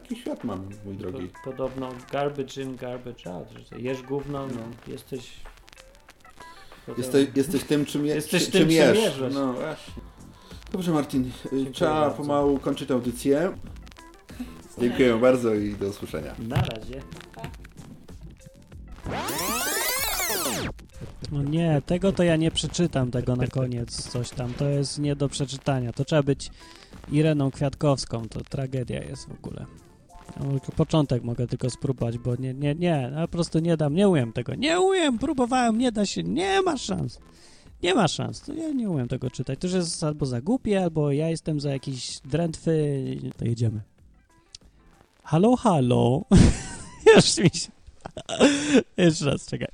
Taki świat mamy, mój drogi. Po, podobno garbage in, garbage out. Że jesz gówno, no, jesteś... Jesteś, jesteś tym, czym, je, *laughs* Jesteś czym, tym, czym jesz. No właśnie. Dobrze, Martin. Dziękuję Trzeba bardzo. pomału kończyć audycję. Dziękuję bardzo i do usłyszenia. Na razie. No nie, tego to ja nie przeczytam, tego na koniec, coś tam. To jest nie do przeczytania. To trzeba być Ireną Kwiatkowską, to tragedia jest w ogóle. Początek mogę tylko spróbować, bo nie, nie, nie, ja po prostu nie dam, nie umiem tego. Nie umiem, próbowałem, nie da się, nie ma szans. Nie ma szans, to ja nie umiem tego czytać. To już jest albo za głupie, albo ja jestem za jakiś drętwy. To jedziemy. Halo, halo. *laughs* Już mi się... *laughs* Jeszcze raz, czekaj.